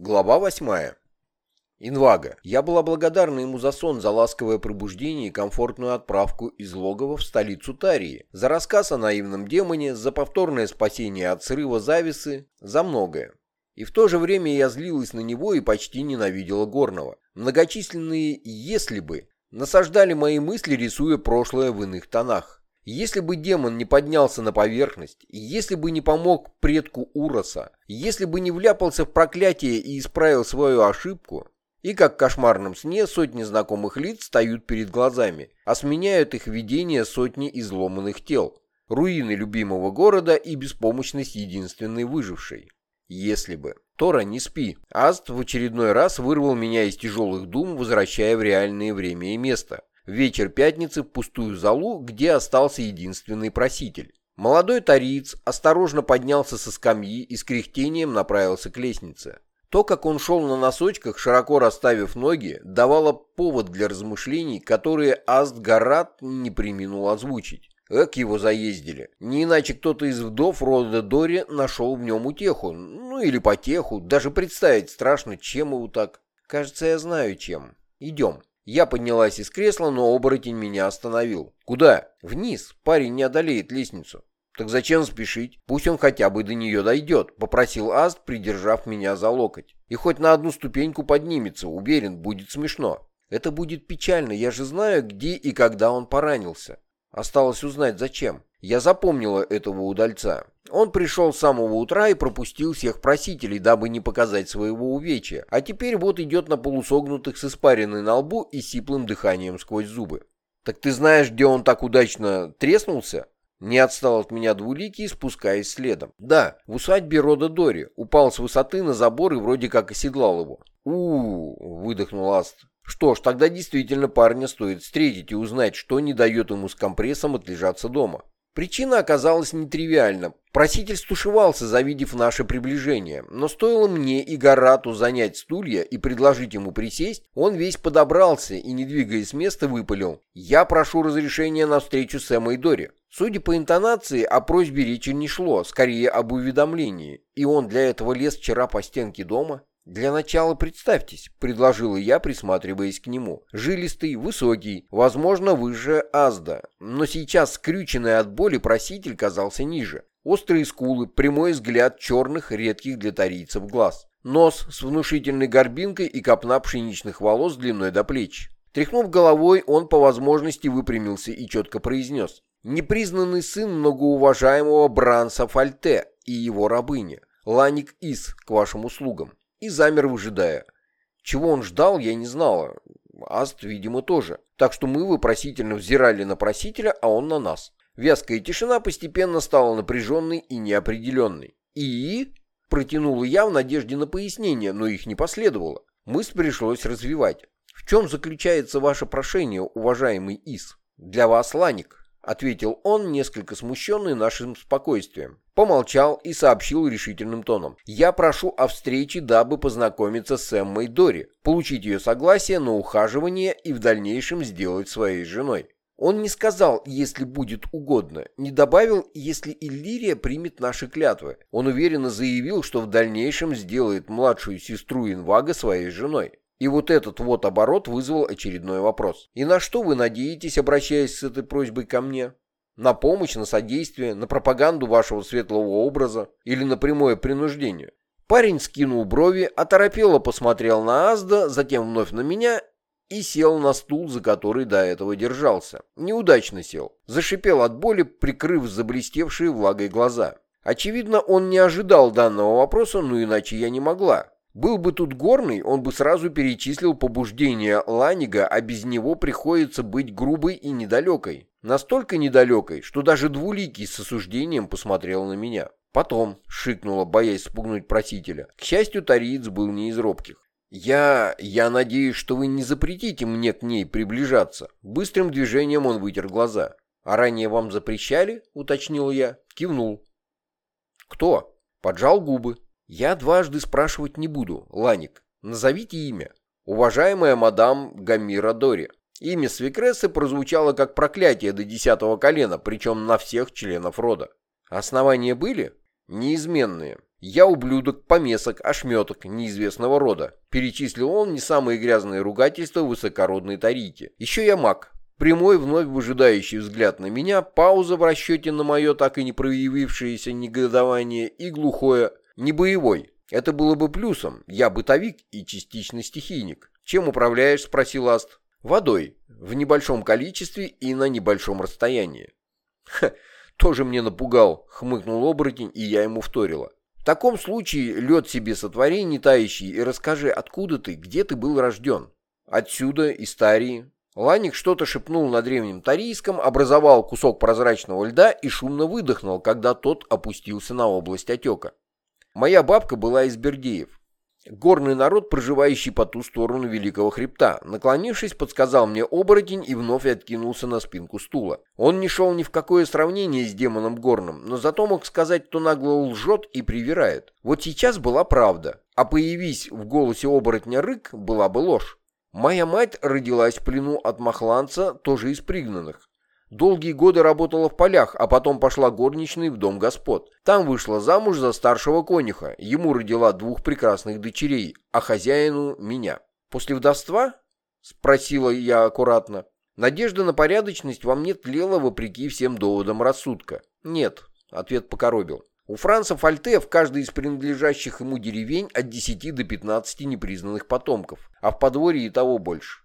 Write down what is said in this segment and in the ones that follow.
Глава восьмая. Инвага. Я была благодарна ему за сон, за ласковое пробуждение и комфортную отправку из логова в столицу Тарии, за рассказ о наивном демоне, за повторное спасение от срыва зависы, за многое. И в то же время я злилась на него и почти ненавидела Горного. Многочисленные «если бы» насаждали мои мысли, рисуя прошлое в иных тонах. Если бы демон не поднялся на поверхность, если бы не помог предку Уроса, если бы не вляпался в проклятие и исправил свою ошибку, и как в кошмарном сне сотни знакомых лиц встают перед глазами, а сменяют их видение сотни изломанных тел, руины любимого города и беспомощность единственной выжившей. Если бы. Тора, не спи. Аст в очередной раз вырвал меня из тяжелых дум, возвращая в реальное время и место вечер пятницы в пустую залу, где остался единственный проситель. Молодой тариец осторожно поднялся со скамьи и с кряхтением направился к лестнице. То, как он шел на носочках, широко расставив ноги, давало повод для размышлений, которые Астгарат не приминул озвучить. Эк его заездили. Не иначе кто-то из вдов рода Дори нашел в нем утеху. Ну или потеху. Даже представить страшно, чем его так. Кажется, я знаю чем. Идем. Я поднялась из кресла, но оборотень меня остановил. «Куда?» «Вниз. Парень не одолеет лестницу». «Так зачем спешить? Пусть он хотя бы до нее дойдет», — попросил Аст, придержав меня за локоть. «И хоть на одну ступеньку поднимется, уверен, будет смешно». «Это будет печально, я же знаю, где и когда он поранился». Осталось узнать, зачем. Я запомнила этого удальца. Он пришел с самого утра и пропустил всех просителей, дабы не показать своего увечья, а теперь вот идет на полусогнутых с испаренной на лбу и сиплым дыханием сквозь зубы. «Так ты знаешь, где он так удачно треснулся?» Не отстал от меня двуликий, спускаясь следом. «Да, в усадьбе рода Дори. Упал с высоты на забор и вроде как оседлал его». «У-у-у», выдохнул Аст. Что ж, тогда действительно парня стоит встретить и узнать, что не дает ему с компрессом отлежаться дома. Причина оказалась нетривиальна. Проситель стушевался, завидев наше приближение, но стоило мне и Гарату занять стулья и предложить ему присесть, он весь подобрался и, не двигаясь с места, выпалил. «Я прошу разрешения на встречу с Эммой Дори». Судя по интонации, о просьбе речи не шло, скорее об уведомлении, и он для этого лез вчера по стенке дома. «Для начала представьтесь», — предложила я, присматриваясь к нему. Жилистый, высокий, возможно, выше Азда, но сейчас скрюченный от боли проситель казался ниже. Острые скулы, прямой взгляд черных, редких для тарийцев глаз. Нос с внушительной горбинкой и копна пшеничных волос длиной до плеч. Тряхнув головой, он по возможности выпрямился и четко произнес. «Непризнанный сын многоуважаемого Бранса Фальте и его рабыня. Ланик Ис к вашим услугам и замер, выжидая. Чего он ждал, я не знала. Аст, видимо, тоже. Так что мы вопросительно взирали на просителя, а он на нас. Вязкая тишина постепенно стала напряженной и неопределенной. «И?» — протянула я в надежде на пояснение, но их не последовало. Мысль пришлось развивать. «В чем заключается ваше прошение, уважаемый Ис?» «Для вас, Ланик», — ответил он, несколько смущенный нашим спокойствием. Помолчал и сообщил решительным тоном. «Я прошу о встрече, дабы познакомиться с Эммой Дори, получить ее согласие на ухаживание и в дальнейшем сделать своей женой». Он не сказал, если будет угодно, не добавил, если Иллирия примет наши клятвы. Он уверенно заявил, что в дальнейшем сделает младшую сестру Инвага своей женой. И вот этот вот оборот вызвал очередной вопрос. «И на что вы надеетесь, обращаясь с этой просьбой ко мне?» На помощь, на содействие, на пропаганду вашего светлого образа или на прямое принуждение. Парень скинул брови, оторопело посмотрел на Азда, затем вновь на меня и сел на стул, за который до этого держался. Неудачно сел. Зашипел от боли, прикрыв заблестевшие влагой глаза. Очевидно, он не ожидал данного вопроса, но иначе я не могла. Был бы тут горный, он бы сразу перечислил побуждение Ланига, а без него приходится быть грубой и недалекой. Настолько недалекой, что даже двуликий с осуждением посмотрел на меня. Потом шикнула, боясь спугнуть просителя. К счастью, тариец был не из робких. «Я... я надеюсь, что вы не запретите мне к ней приближаться». Быстрым движением он вытер глаза. «А ранее вам запрещали?» — уточнил я. Кивнул. «Кто?» Поджал губы. «Я дважды спрашивать не буду, Ланик. Назовите имя. Уважаемая мадам Гамира Дори». Имя Свекрессы прозвучало как проклятие до десятого колена, причем на всех членов рода. Основания были? Неизменные. Я ублюдок, помесок, ошметок неизвестного рода. Перечислил он не самые грязные ругательства высокородной тарики. Еще я маг. Прямой, вновь выжидающий взгляд на меня, пауза в расчете на мое так и не проявившееся негодование и глухое «не боевой». Это было бы плюсом. Я бытовик и частично стихийник. «Чем управляешь?» — спросил Аст. «Водой. В небольшом количестве и на небольшом расстоянии». «Ха, тоже мне напугал», — хмыкнул оборотень, и я ему вторила. «В таком случае лед себе сотвори, не тающий, и расскажи, откуда ты, где ты был рожден». «Отсюда, из Тарии». Ланик что-то шепнул на древнем тарийском, образовал кусок прозрачного льда и шумно выдохнул, когда тот опустился на область отека. Моя бабка была из Бердеев. Горный народ, проживающий по ту сторону Великого Хребта. Наклонившись, подсказал мне оборотень и вновь откинулся на спинку стула. Он не шел ни в какое сравнение с демоном горным, но зато мог сказать, кто нагло лжет и привирает. Вот сейчас была правда, а появись в голосе оборотня рык, была бы ложь. Моя мать родилась в плену от махланца, тоже из пригнанных. Долгие годы работала в полях, а потом пошла горничной в дом господ. Там вышла замуж за старшего конюха, ему родила двух прекрасных дочерей, а хозяину — меня. После вдовства? Спросила я аккуратно. Надежда на порядочность во мне тлела вопреки всем доводам рассудка. Нет, ответ покоробил. У Франца Фальте в каждой из принадлежащих ему деревень от 10 до 15 непризнанных потомков, а в подворье и того больше.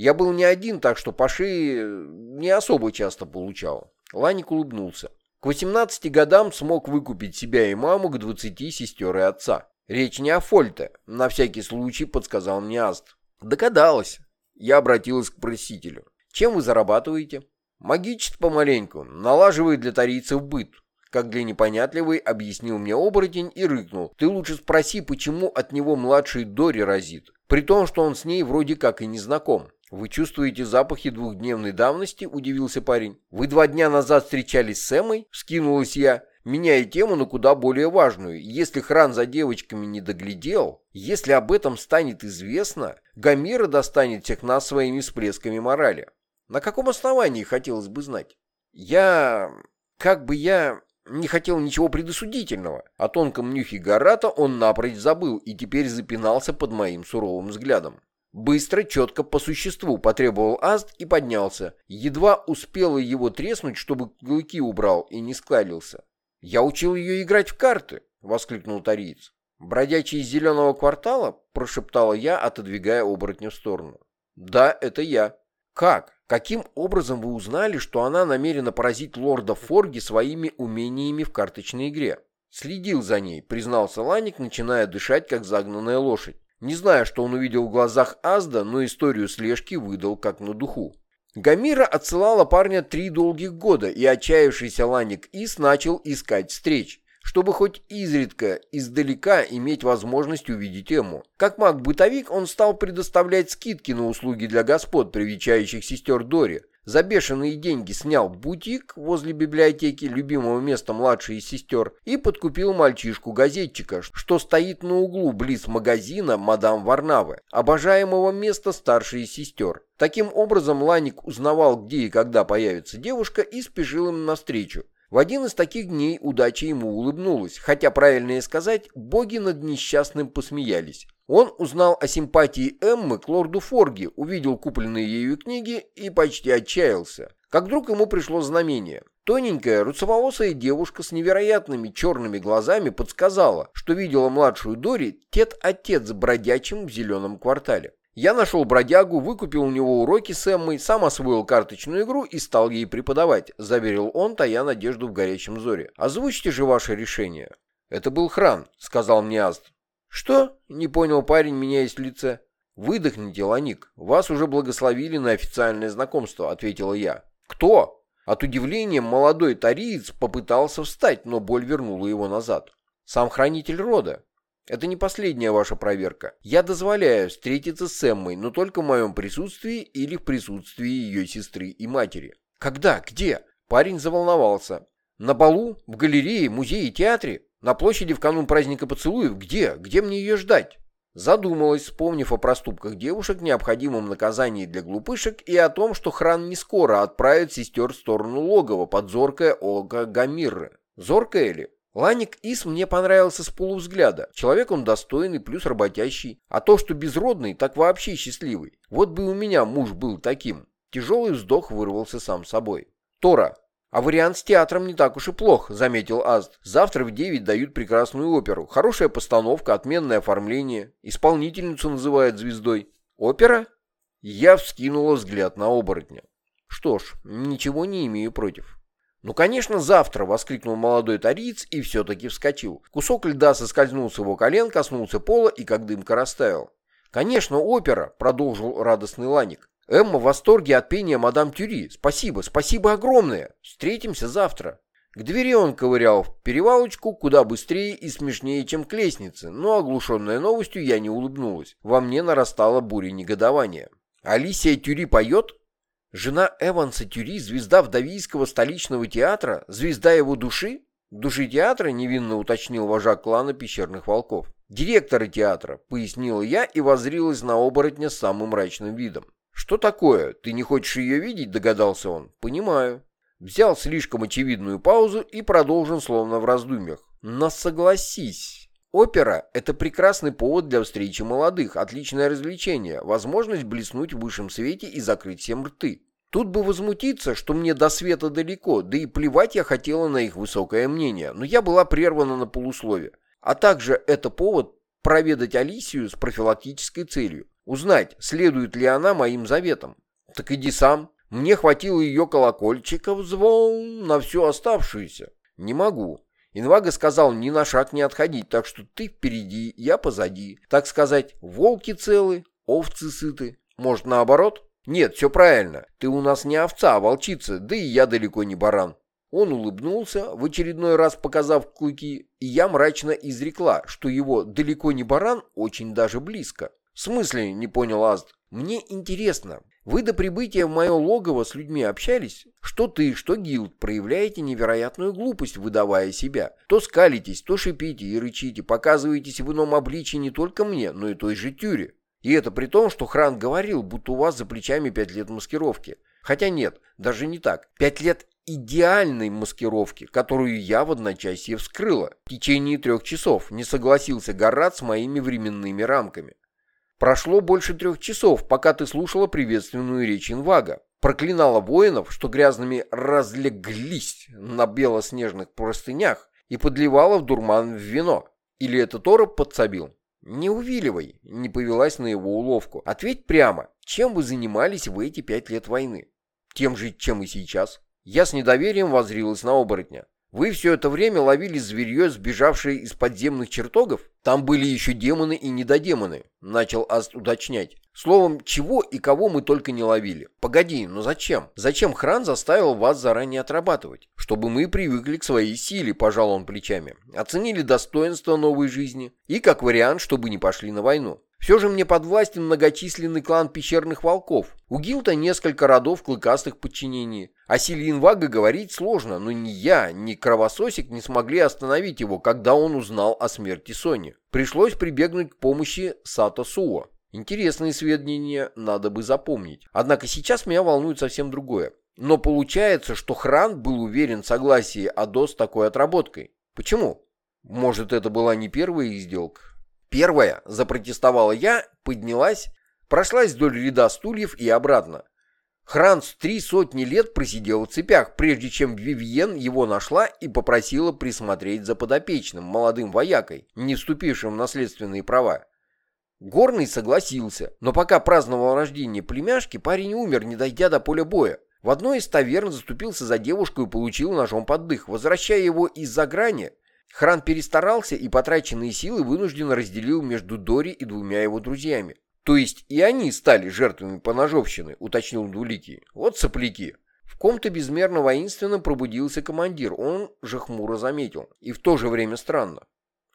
Я был не один, так что по шее не особо часто получал. Ланик улыбнулся. К 18 годам смог выкупить себя и маму к 20 сестер и отца. Речь не о Фольте, на всякий случай подсказал мне Аст. Догадалась. Я обратилась к просителю. Чем вы зарабатываете? Магичит помаленьку, налаживает для тарийцев быт. Как для непонятливой, объяснил мне оборотень и рыкнул. Ты лучше спроси, почему от него младший Дори разит. При том, что он с ней вроде как и не знаком. «Вы чувствуете запахи двухдневной давности?» – удивился парень. «Вы два дня назад встречались с Эммой?» – скинулась я, меняя тему на куда более важную. Если Хран за девочками не доглядел, если об этом станет известно, Гамира достанет всех нас своими всплесками морали. На каком основании, хотелось бы знать? Я... как бы я... Не хотел ничего предосудительного. О тонком нюхе Гарата он напрочь забыл и теперь запинался под моим суровым взглядом. Быстро, четко, по существу потребовал Аст и поднялся. Едва успела его треснуть, чтобы клыки убрал и не склалился. «Я учил ее играть в карты!» — воскликнул тариец. «Бродячий из зеленого квартала?» — прошептала я, отодвигая оборотня в сторону. «Да, это я». «Как? Каким образом вы узнали, что она намерена поразить лорда Форги своими умениями в карточной игре?» «Следил за ней», — признался Ланик, начиная дышать, как загнанная лошадь. Не знаю, что он увидел в глазах Азда, но историю слежки выдал как на духу. Гамира отсылала парня три долгих года, и отчаявшийся Ланик Ис начал искать встреч, чтобы хоть изредка, издалека иметь возможность увидеть Эму. Как маг-бытовик он стал предоставлять скидки на услуги для господ, привечающих сестер Дори, за бешеные деньги снял бутик возле библиотеки, любимого места младшей из сестер, и подкупил мальчишку-газетчика, что стоит на углу близ магазина мадам Варнавы, обожаемого места старшей из сестер. Таким образом, Ланик узнавал, где и когда появится девушка, и спешил им навстречу. В один из таких дней удача ему улыбнулась, хотя, правильнее сказать, боги над несчастным посмеялись. Он узнал о симпатии Эммы к лорду Форги, увидел купленные ею книги и почти отчаялся. Как вдруг ему пришло знамение. Тоненькая, русоволосая девушка с невероятными черными глазами подсказала, что видела младшую Дори тет-отец с бродячим в зеленом квартале. Я нашел бродягу, выкупил у него уроки с Эммой, сам освоил карточную игру и стал ей преподавать, заверил он, тая надежду в горячем зоре. Озвучьте же ваше решение. Это был хран, сказал мне Аст. Что? Не понял парень, меняясь в лице. Выдохните, Ланик. Вас уже благословили на официальное знакомство, ответила я. Кто? От удивления молодой тариец попытался встать, но боль вернула его назад. Сам хранитель рода. Это не последняя ваша проверка. Я дозволяю встретиться с Эммой, но только в моем присутствии или в присутствии ее сестры и матери. Когда? Где? Парень заволновался. На балу? В галерее, музее, театре? На площади в канун праздника поцелуев? Где? Где мне ее ждать? Задумалась, вспомнив о проступках девушек, необходимом наказании для глупышек и о том, что хран не скоро отправит сестер в сторону логова под зоркое око Гамирры. Зоркое ли? Ланик Ис мне понравился с полувзгляда. Человек он достойный, плюс работящий. А то, что безродный, так вообще счастливый. Вот бы у меня муж был таким. Тяжелый вздох вырвался сам собой. Тора. А вариант с театром не так уж и плох, заметил Аст. Завтра в 9 дают прекрасную оперу. Хорошая постановка, отменное оформление. Исполнительницу называют звездой. Опера? Я вскинула взгляд на оборотня. Что ж, ничего не имею против. «Ну, конечно, завтра!» — воскликнул молодой тариц и все-таки вскочил. Кусок льда соскользнул с его колен, коснулся пола и как дымка растаял. «Конечно, опера!» — продолжил радостный Ланик. «Эмма в восторге от пения мадам Тюри. Спасибо, спасибо огромное! Встретимся завтра!» К двери он ковырял в перевалочку куда быстрее и смешнее, чем к лестнице, но оглушенная новостью я не улыбнулась. Во мне нарастала буря негодования. «Алисия Тюри поет?» Жена Эванса Тюри, звезда Вдовийского столичного театра, звезда его души? Души театра, невинно уточнил вожак клана пещерных волков. Директора театра, пояснила я и воззрилась на оборотня с самым мрачным видом. Что такое? Ты не хочешь ее видеть, догадался он. Понимаю. Взял слишком очевидную паузу и продолжил словно в раздумьях. Но согласись. Опера – это прекрасный повод для встречи молодых, отличное развлечение, возможность блеснуть в высшем свете и закрыть всем рты. Тут бы возмутиться, что мне до света далеко, да и плевать я хотела на их высокое мнение, но я была прервана на полуслове. А также это повод проведать Алисию с профилактической целью. Узнать, следует ли она моим заветам. Так иди сам. Мне хватило ее колокольчиков звон на всю оставшуюся. Не могу. Инвага сказал ни на шаг не отходить, так что ты впереди, я позади. Так сказать, волки целы, овцы сыты. Может, наоборот? Нет, все правильно. Ты у нас не овца, а волчица, да и я далеко не баран. Он улыбнулся, в очередной раз показав клыки, и я мрачно изрекла, что его «далеко не баран» очень даже близко. «В смысле?» — не понял Азд. «Мне интересно, вы до прибытия в мое логово с людьми общались? Что ты, что Гилд, проявляете невероятную глупость, выдавая себя. То скалитесь, то шипите и рычите, показываетесь в ином обличии не только мне, но и той же Тюре. И это при том, что Хран говорил, будто у вас за плечами пять лет маскировки. Хотя нет, даже не так. Пять лет идеальной маскировки, которую я в одночасье вскрыла. В течение трех часов не согласился Гаррат с моими временными рамками. Прошло больше трех часов, пока ты слушала приветственную речь Инвага. Проклинала воинов, что грязными разлеглись на белоснежных простынях и подливала в дурман в вино. Или это Тора подсобил? Не увиливай, не повелась на его уловку. Ответь прямо, чем вы занимались в эти пять лет войны? Тем же, чем и сейчас. Я с недоверием возрилась на оборотня. Вы все это время ловили зверье, сбежавшее из подземных чертогов? Там были еще демоны и недодемоны, начал Аст уточнять. Словом, чего и кого мы только не ловили. Погоди, но зачем? Зачем Хран заставил вас заранее отрабатывать? Чтобы мы привыкли к своей силе, пожал он плечами. Оценили достоинство новой жизни. И как вариант, чтобы не пошли на войну. Все же мне подвластен многочисленный клан пещерных волков. У Гилта несколько родов клыкастых подчинений. О силе инвага говорить сложно, но ни я, ни Кровососик не смогли остановить его, когда он узнал о смерти Сони. Пришлось прибегнуть к помощи Сато Суо. Интересные сведения надо бы запомнить. Однако сейчас меня волнует совсем другое. Но получается, что Хран был уверен в согласии Адо с такой отработкой. Почему? Может, это была не первая их сделка? Первая, запротестовала я, поднялась, прошлась вдоль ряда стульев и обратно. Хранс три сотни лет просидел в цепях, прежде чем Вивьен его нашла и попросила присмотреть за подопечным, молодым воякой, не вступившим в наследственные права. Горный согласился, но пока праздновал рождение племяшки, парень умер, не дойдя до поля боя. В одной из таверн заступился за девушку и получил ножом под дых. Возвращая его из-за грани, Хран перестарался и потраченные силы вынужденно разделил между Дори и двумя его друзьями. То есть и они стали жертвами поножовщины, уточнил Двуликий. Вот сопляки. В ком-то безмерно воинственно пробудился командир, он же хмуро заметил. И в то же время странно.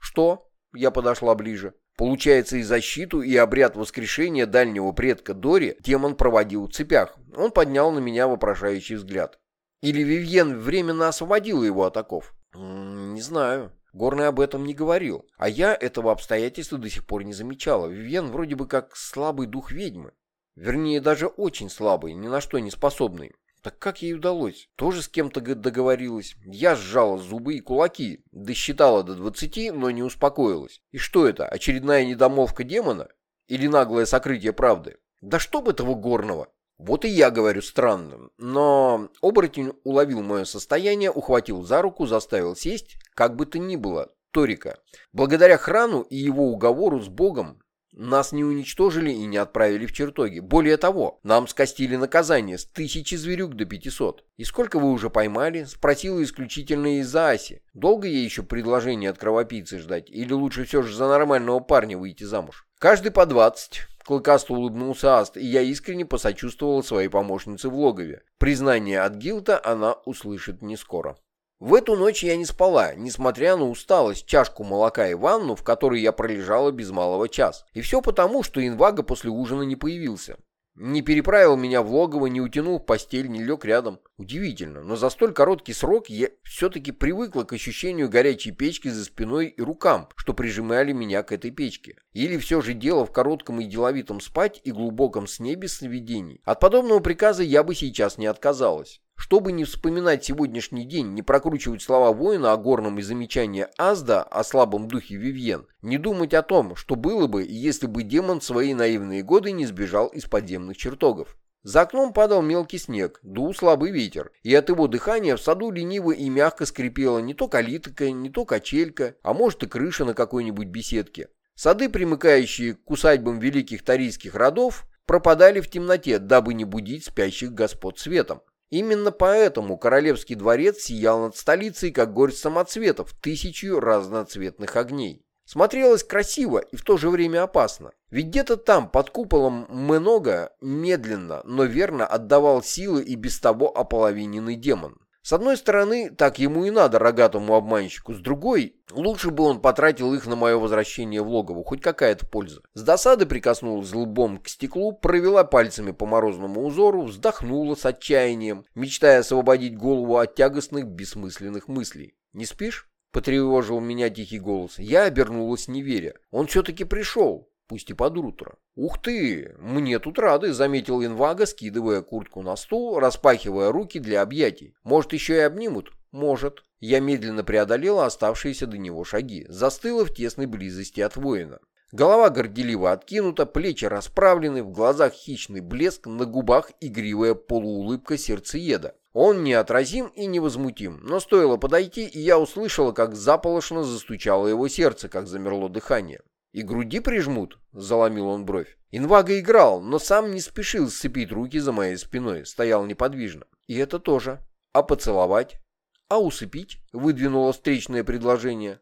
Что? Я подошла ближе. Получается, и защиту, и обряд воскрешения дальнего предка Дори демон проводил в цепях. Он поднял на меня вопрошающий взгляд. Или Вивьен временно освободила его от оков? «Не знаю. Горный об этом не говорил. А я этого обстоятельства до сих пор не замечала. Вивьен вроде бы как слабый дух ведьмы. Вернее, даже очень слабый, ни на что не способный. Так как ей удалось? Тоже с кем-то договорилась. Я сжала зубы и кулаки, досчитала до двадцати, но не успокоилась. И что это, очередная недомолвка демона? Или наглое сокрытие правды? Да что бы этого горного? Вот и я говорю странным, но оборотень уловил мое состояние, ухватил за руку, заставил сесть, как бы то ни было, Торика. Благодаря храну и его уговору с Богом нас не уничтожили и не отправили в чертоги. Более того, нам скостили наказание с тысячи зверюк до пятисот. И сколько вы уже поймали? Спросила исключительно из-за Аси. Долго ей еще предложение от кровопийцы ждать? Или лучше все же за нормального парня выйти замуж? Каждый по двадцать. Клыкасто улыбнулся Аст, и я искренне посочувствовал своей помощнице в логове. Признание от Гилта она услышит не скоро. В эту ночь я не спала, несмотря на усталость, чашку молока и ванну, в которой я пролежала без малого час. И все потому, что инвага после ужина не появился. Не переправил меня в логово, не утянул в постель, не лег рядом. Удивительно, но за столь короткий срок я все-таки привыкла к ощущению горячей печки за спиной и рукам, что прижимали меня к этой печке. Или все же дело в коротком и деловитом спать и глубоком сне без сновидений. От подобного приказа я бы сейчас не отказалась. Чтобы не вспоминать сегодняшний день, не прокручивать слова воина о горном и замечания Азда о слабом духе Вивьен, не думать о том, что было бы, если бы демон свои наивные годы не сбежал из подземных чертогов. За окном падал мелкий снег, дул слабый ветер, и от его дыхания в саду лениво и мягко скрипела не то калитка, не то качелька, а может и крыша на какой-нибудь беседке. Сады, примыкающие к усадьбам великих тарийских родов, пропадали в темноте, дабы не будить спящих господ светом. Именно поэтому королевский дворец сиял над столицей, как горсть самоцветов, тысячью разноцветных огней. Смотрелось красиво и в то же время опасно. Ведь где-то там, под куполом много, медленно, но верно отдавал силы и без того ополовиненный демон. С одной стороны, так ему и надо, рогатому обманщику. С другой, лучше бы он потратил их на мое возвращение в логово, хоть какая-то польза. С досады прикоснулась лбом к стеклу, провела пальцами по морозному узору, вздохнула с отчаянием, мечтая освободить голову от тягостных, бессмысленных мыслей. «Не спишь?» — потревожил меня тихий голос. Я обернулась, не веря. Он все-таки пришел пусть и под утро. «Ух ты! Мне тут рады!» — заметил Инвага, скидывая куртку на стул, распахивая руки для объятий. «Может, еще и обнимут?» «Может». Я медленно преодолела оставшиеся до него шаги, застыла в тесной близости от воина. Голова горделиво откинута, плечи расправлены, в глазах хищный блеск, на губах игривая полуулыбка сердцееда. Он неотразим и невозмутим, но стоило подойти, и я услышала, как заполошно застучало его сердце, как замерло дыхание. «И груди прижмут?» — заломил он бровь. Инвага играл, но сам не спешил сцепить руки за моей спиной, стоял неподвижно. «И это тоже. А поцеловать?» «А усыпить?» — выдвинуло встречное предложение.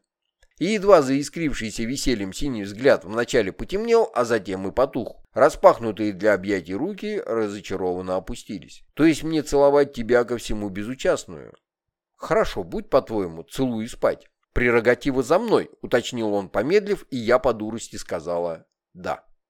И едва заискрившийся весельем синий взгляд вначале потемнел, а затем и потух. Распахнутые для объятий руки разочарованно опустились. «То есть мне целовать тебя ко всему безучастную?» «Хорошо, будь по-твоему, целуй и спать». «Прерогатива за мной», — уточнил он, помедлив, и я по дурости сказала «да».